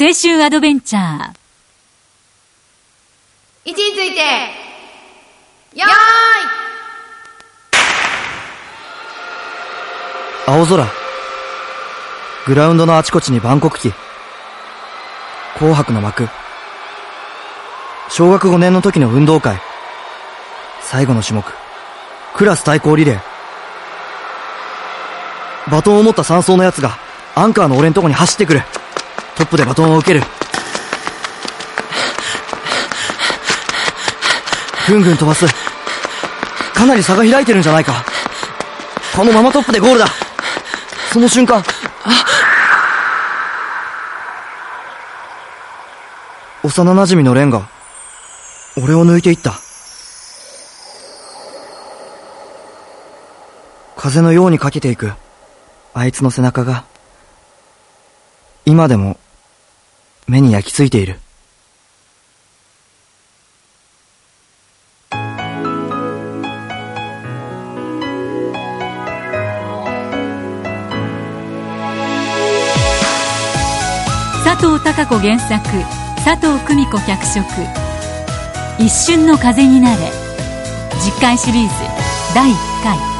青春アドベンチャー。位置について、よーい青空。グラウンドのあちこちに万国旗。紅白の幕。小学5年の時の運動会。最後の種目。クラス対抗リレー。バトンを持った三走のやつが、アンカーの俺んとこに走ってくる。トップでバトンを受ける。ぐんぐん飛ばす。かなり差が開いてるんじゃないか。このままトップでゴールだ。その瞬間、幼馴染のレンが、俺を抜いていった。風のようにかけていく、あいつの背中が、今でも、目に焼き付いている。佐藤孝子原作佐藤久美子脚色。一瞬の風になれ。実回シリーズ第1回。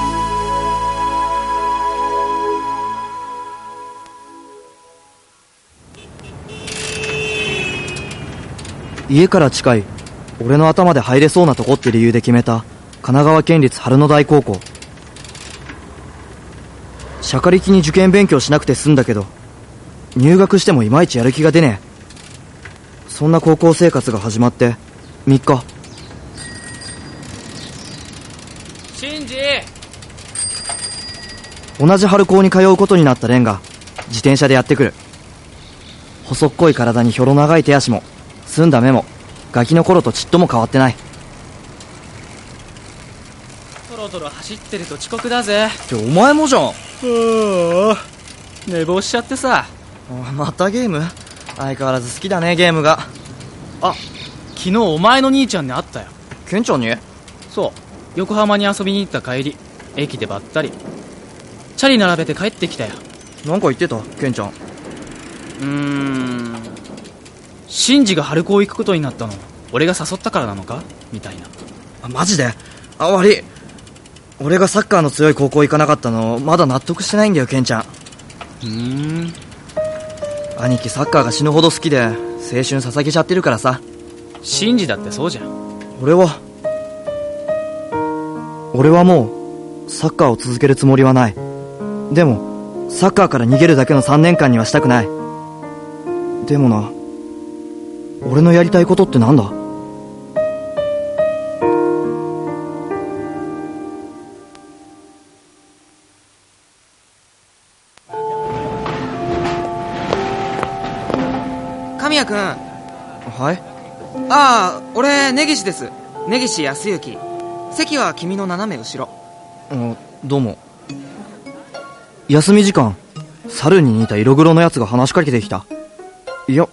家から近い、俺の頭で入れそうなとこって理由で決めた、神奈川県立春野台高校。しゃかりきに受験勉強しなくて済んだけど、入学してもいまいちやる気が出ねえ。そんな高校生活が始まって、3日。シンジ同じ春高に通うことになったレンが、自転車でやってくる。細っこい体にひょろ長い手足も、澄んだ目も、ガキの頃とちっとも変わってない。トロトロ走ってると遅刻だぜ。ってお前もじゃん。寝坊しちゃってさ。またゲーム？相変わらず好きだね、ゲームが。あ昨日お前の兄ちゃんに会ったよ。ケンちゃんに？そう。横浜に遊びに行った帰り。駅でばったり。チャリ並べて帰ってきたよ。なんか言ってたケンちゃん。うーんシンジが春高行くことになったの俺が誘ったからなのか？みたいなあ、マジで？あ、悪い。俺がサッカーの強い高校行かなかったの、まだ納得してないんだよ、ケンちゃん。うーん兄貴サッカーが死ぬほど好きで、青春捧げちゃってるからさ。シンジだってそうじゃん俺は、俺はもう、サッカーを続けるつもりはない。でも、サッカーから逃げるだけの3年間にはしたくない。でもな、俺のやりたいことってなんだ？神谷くん。はい？ああ、俺、根岸です。根岸康之。席は君の斜め後ろ。あどうも。休み時間、猿に似た色黒のやつが話しかけてきた。いや、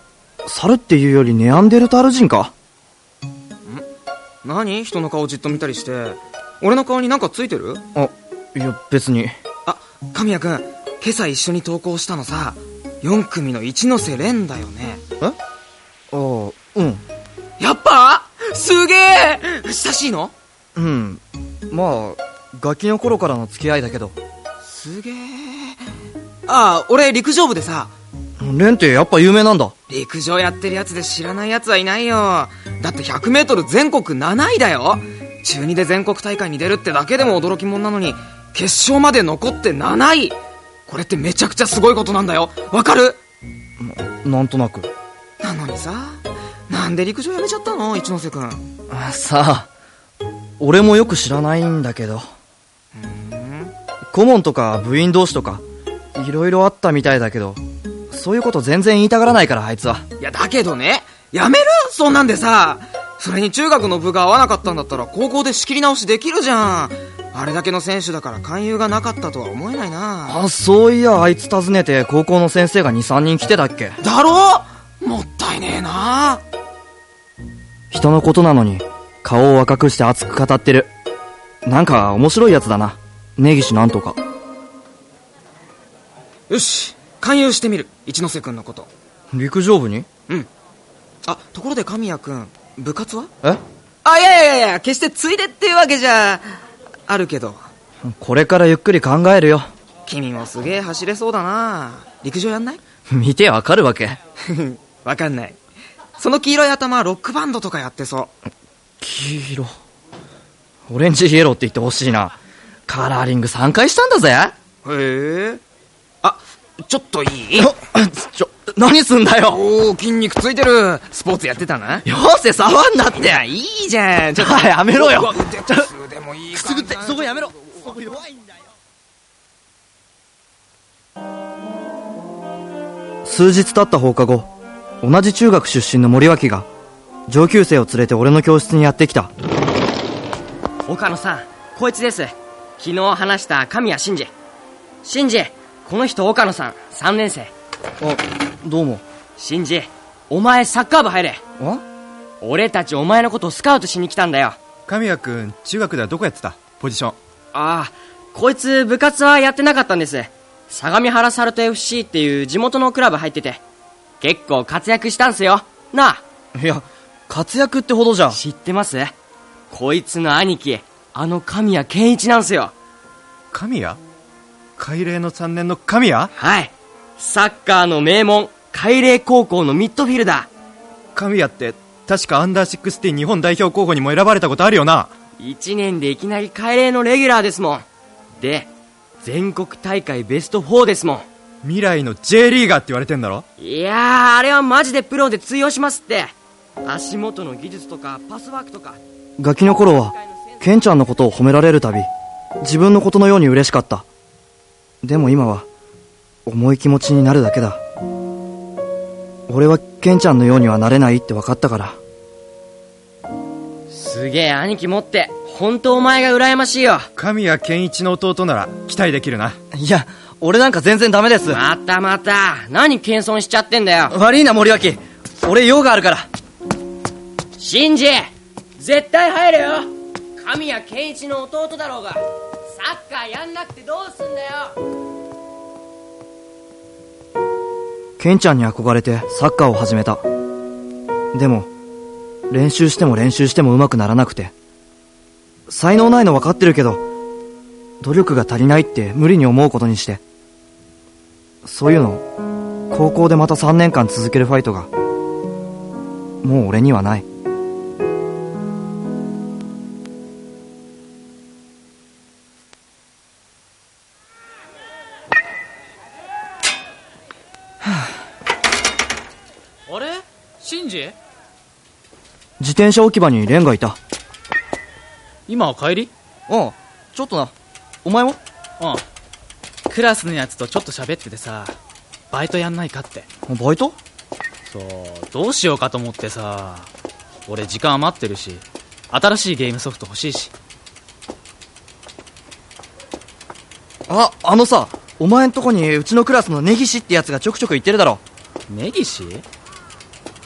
猿っていうよりネアンデルタール人か？何？人の顔じっと見たりして。俺の顔になんかついてる？あ、いや、別に。あ、神谷くん、今朝一緒に投稿したのさ、4組の一ノ瀬廉だよね。え？ああ、うん。やっぱ？すげえ親しいの？うん。まあ、ガキの頃からの付き合いだけど。すげえ。ああ、俺陸上部でさ、レンってやっぱ有名なんだ。陸上やってるやつで知らないやつはいないよ。だって100メートル全国7位だよ。中2で全国大会に出るってだけでも驚きもんなのに、決勝まで残って7位。これってめちゃくちゃすごいことなんだよ。わかる？なんとなく。なのにさ、なんで陸上やめちゃったの？一ノ瀬くん。あさあ、俺もよく知らないんだけど。顧問とか部員同士とか、いろいろあったみたいだけど、そういうこと全然言いたがらないから、あいつは。いや、だけどね、やめる？そんなんでさ。それに中学の部が合わなかったんだったら高校で仕切り直しできるじゃん。あれだけの選手だから勧誘がなかったとは思えないな。あ、そういや、あいつ訪ねて高校の先生が2、3人来てたっけだろ？もったいねえな。人のことなのに、顔を赤くして熱く語ってる。なんか面白いやつだな。根岸なんとか。よし、勧誘してみる。一ノ瀬くんのこと。陸上部に？あところで神谷君部活は？え？あいやいやいや決してついでっていうわけじゃあるけどこれからゆっくり考えるよ。君もすげえ走れそうだな陸上やんない？見てわかるわけ わかんないその黄色い頭はロックバンドとかやってそう黄色。オレンジイエローって言ってほしいな。カラーリング3回したんだぜ。へえあちょっといい？ちょ、何すんだよ。おお筋肉ついてるスポーツやってたなよせ、触んなって。いやいいじゃんちょっとはいやめろよもいいくすぐって、そこやめろ。そこ弱いんだよ。数日経った放課後、同じ中学出身の森脇が、上級生を連れて俺の教室にやってきた。岡野さんこいつです昨日話した神谷真司真司この人岡野さん。3年生。あ、どうも。真司お前サッカー部入れ。あ？俺たちお前のことをスカウトしに来たんだよ。神谷君中学ではどこやってた？ポジション。ああこいつ部活はやってなかったんです。相模原サルト FC っていう地元のクラブ入ってて。結構活躍したんすよ。なあ。いや、活躍ってほどじゃ。知ってます？こいつの兄貴あの神谷健一なんすよ。神谷？海霊の3年の神谷はい。サッカーの名門海霊高校のミッドフィルダ神谷って確かアンダー16日本代表候補にも選ばれたことあるよな。ー1年でいきなり海霊のレギュラーですもん。で全国大会ベスト4ですも未来の J リーガーって言われてんだろ？んいやーあれはマジでプロで通用しますって。足元の技術とかパスワークとか。ガキの頃は、ケンちゃんのことを褒められるたび、自分のことのように嬉しかった。でも今は、重い気持ちになるだけだ。俺はケンちゃんのようにはなれないって分かったから。すげえ兄貴持って本当お前が羨ましいよ神谷健一の弟なら期待できるないや、俺なんか全然ダメです。またまた何謙遜しちゃってんだよ悪いな森脇。俺用があるから。シンジ絶対入れよ神谷健一の弟だろうがサッカーやんなくてどうすんだよケンちゃんに憧れてサッカーを始めた。でも、練習しても練習しても上手くならなくて。才能ないの分かってるけど、努力が足りないって無理に思うことにして。そういうの、高校でまた3年間続けるファイトが、もう俺にはない。シンジ？自転車置き場にレンがいた。今は帰り？うん、ちょっとな。お前も？うん。クラスのやつとちょっと喋っててさバイトやんないかって。バイト？そうどうしようかと思ってさ俺時間余ってるし新しいゲームソフト欲しいし。あ、あのさ、お前んとこにうちのクラスの根岸ってやつがちょくちょく言ってるだろ。根岸？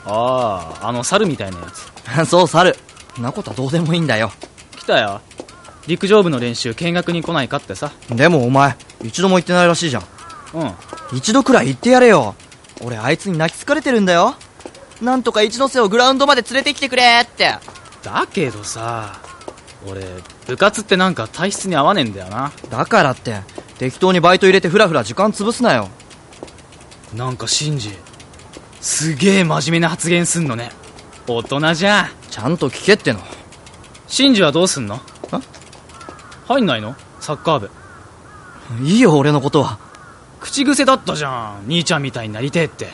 あああの猿みたいなやつ そう、猿。んなことはどうでもいいんだよ。来たよ陸上部の練習見学に来ないかってさでもお前、一度も行ってないらしいじゃん。うん一度くらい行ってやれよ。俺あいつに泣き疲れてるんだよ。なんとか一ノ瀬をグラウンドまで連れてきてくれって。だけどさ俺部活ってなんか体質に合わねえんだよなだからって、適当にバイト入れてフラフラ時間潰すなよ。なんかシンジすげえ真面目な発言すんのね大人じゃんちゃんと聞けっての。シンジはどうすんの？入んないの？サッカー部いいよ、俺のことは。口癖だったじゃん兄ちゃんみたいになりてえって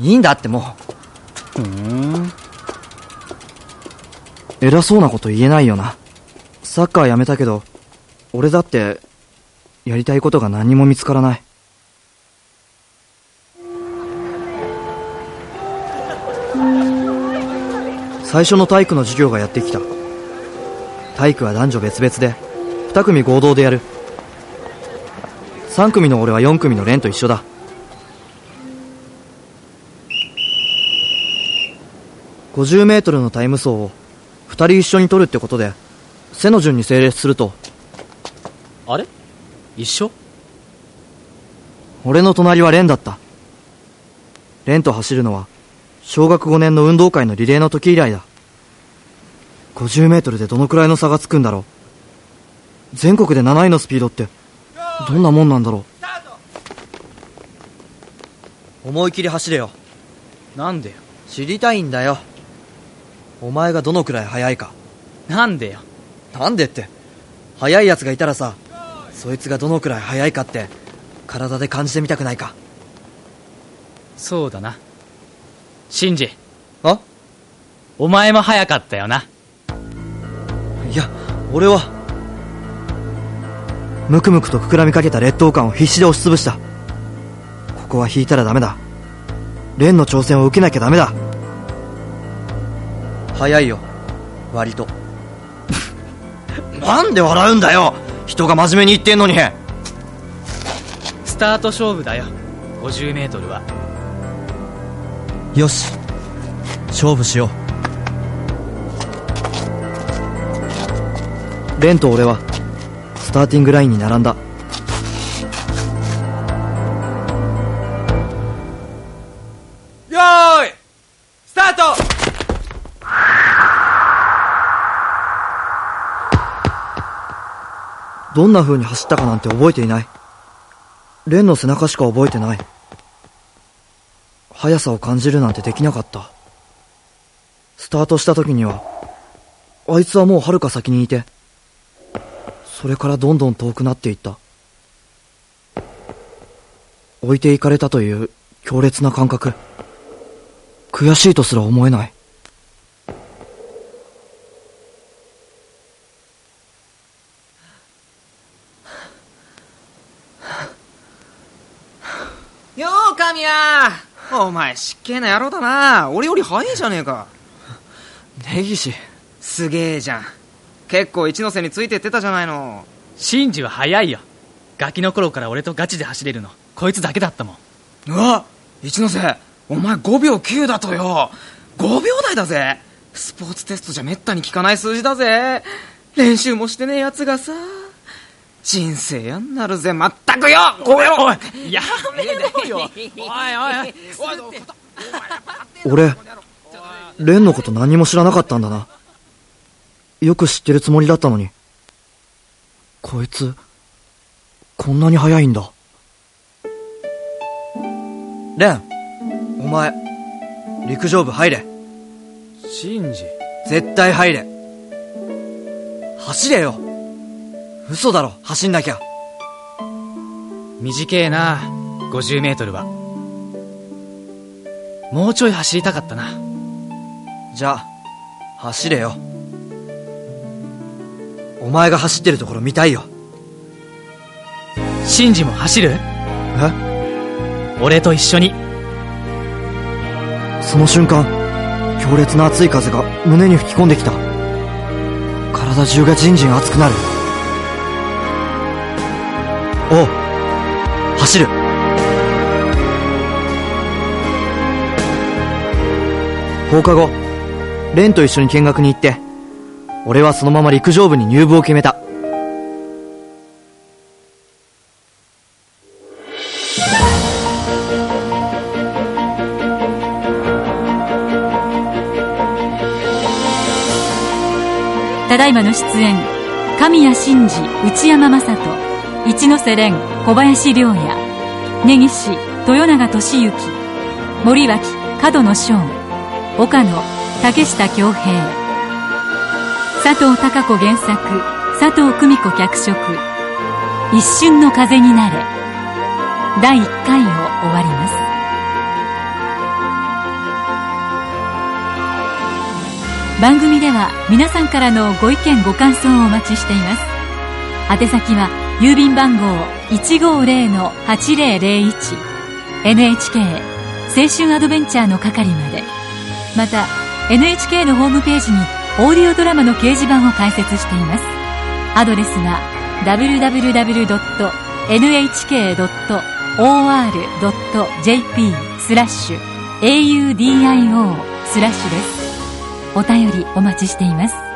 いいんだってもふーんう。偉そうなこと言えないよな。サッカーやめたけど、俺だって、やりたいことが何にも見つからない。最初の体育の授業がやってきた。体育は男女別々で、二組合同でやる。三組の俺は四組の蓮と一緒だ。50メートルのタイム走を二人一緒に取るってことで、背の順に整列すると、あれ？一緒？俺の隣は蓮だった。レンと走るのは小学5年の運動会のリレーの時以来だ。50メートルでどのくらいの差がつくんだろう。全国で7位のスピードってどんなもんなんだろう。思い切り走れよ。なんでよ。知りたいんだよ。お前がどのくらい速いか。なんでよ。なんでって。速い奴がいたらさそいつがどのくらい速いかって体で感じてみたくないか。そうだなシンジ。あ？お前も早かったよな。いや俺は。ムクムクと膨らみかけた劣等感を必死で押しつぶした。ここは引いたらダメだ。レンの挑戦を受けなきゃダメだ。早いよ。割と。なんで笑うんだよ。人が真面目に言ってんのに。スタート勝負だよ。50m はよし。勝負しよう。レンと俺はスターティングラインに並んだ。よーいスタート。どんな風に走ったかなんて覚えていない。レンの背中しか覚えてない速さを感じるなんてできなかった。スタートした時にはあいつはもう遥か先にいてそれからどんどん遠くなっていった。置いていかれたという強烈な感覚。悔しいとすら思えないよー神谷お前失敬な野郎だな。俺より早いじゃねえか。根岸。すげえじゃん。結構一ノ瀬についてってたじゃないの。シンジは早いよ。ガキの頃から俺とガチで走れるの。こいつだけだったもん。うわ一ノ瀬お前5秒9だとよ。5秒台だぜ。スポーツテストじゃめったに聞かない数字だぜ。練習もしてねえやつがさ人生やんなるぜまったくよこうやろやめろよ。おいおい。おい俺レンのこと何も知らなかったんだな。よく知ってるつもりだったのに。こいつこんなに速いんだ。レンお前陸上部入れ。シンジ。絶対入れ。走れよ嘘だろ。走んなきゃ。短えな。50m は。もうちょい走りたかったな。じゃあ走れよ。お前が走ってるところ見たいよ。シンジも走る？え？俺と一緒に。その瞬間強烈な熱い風が胸に吹き込んできた。体中がじんじん熱くなるおう。走る。放課後レンと一緒に見学に行って俺はそのまま陸上部に入部を決めた。ただいまの出演神谷真司内山雅人。一ノ瀬廉小林陵也根岸豊永俊之森脇角野翔岡野竹下恭平佐藤孝子原作佐藤久美子脚色「一瞬の風になれ」第1回を終わります。番組では皆さんからのご意見ご感想をお待ちしています。宛先は郵便番号150-8001 NHK 青春アドベンチャーの係まで。また NHK のホームページにオーディオドラマの掲示板を開設しています。アドレスは www.nhk.or.jp スラッシュ audio スラッシュです。お便りお待ちしています。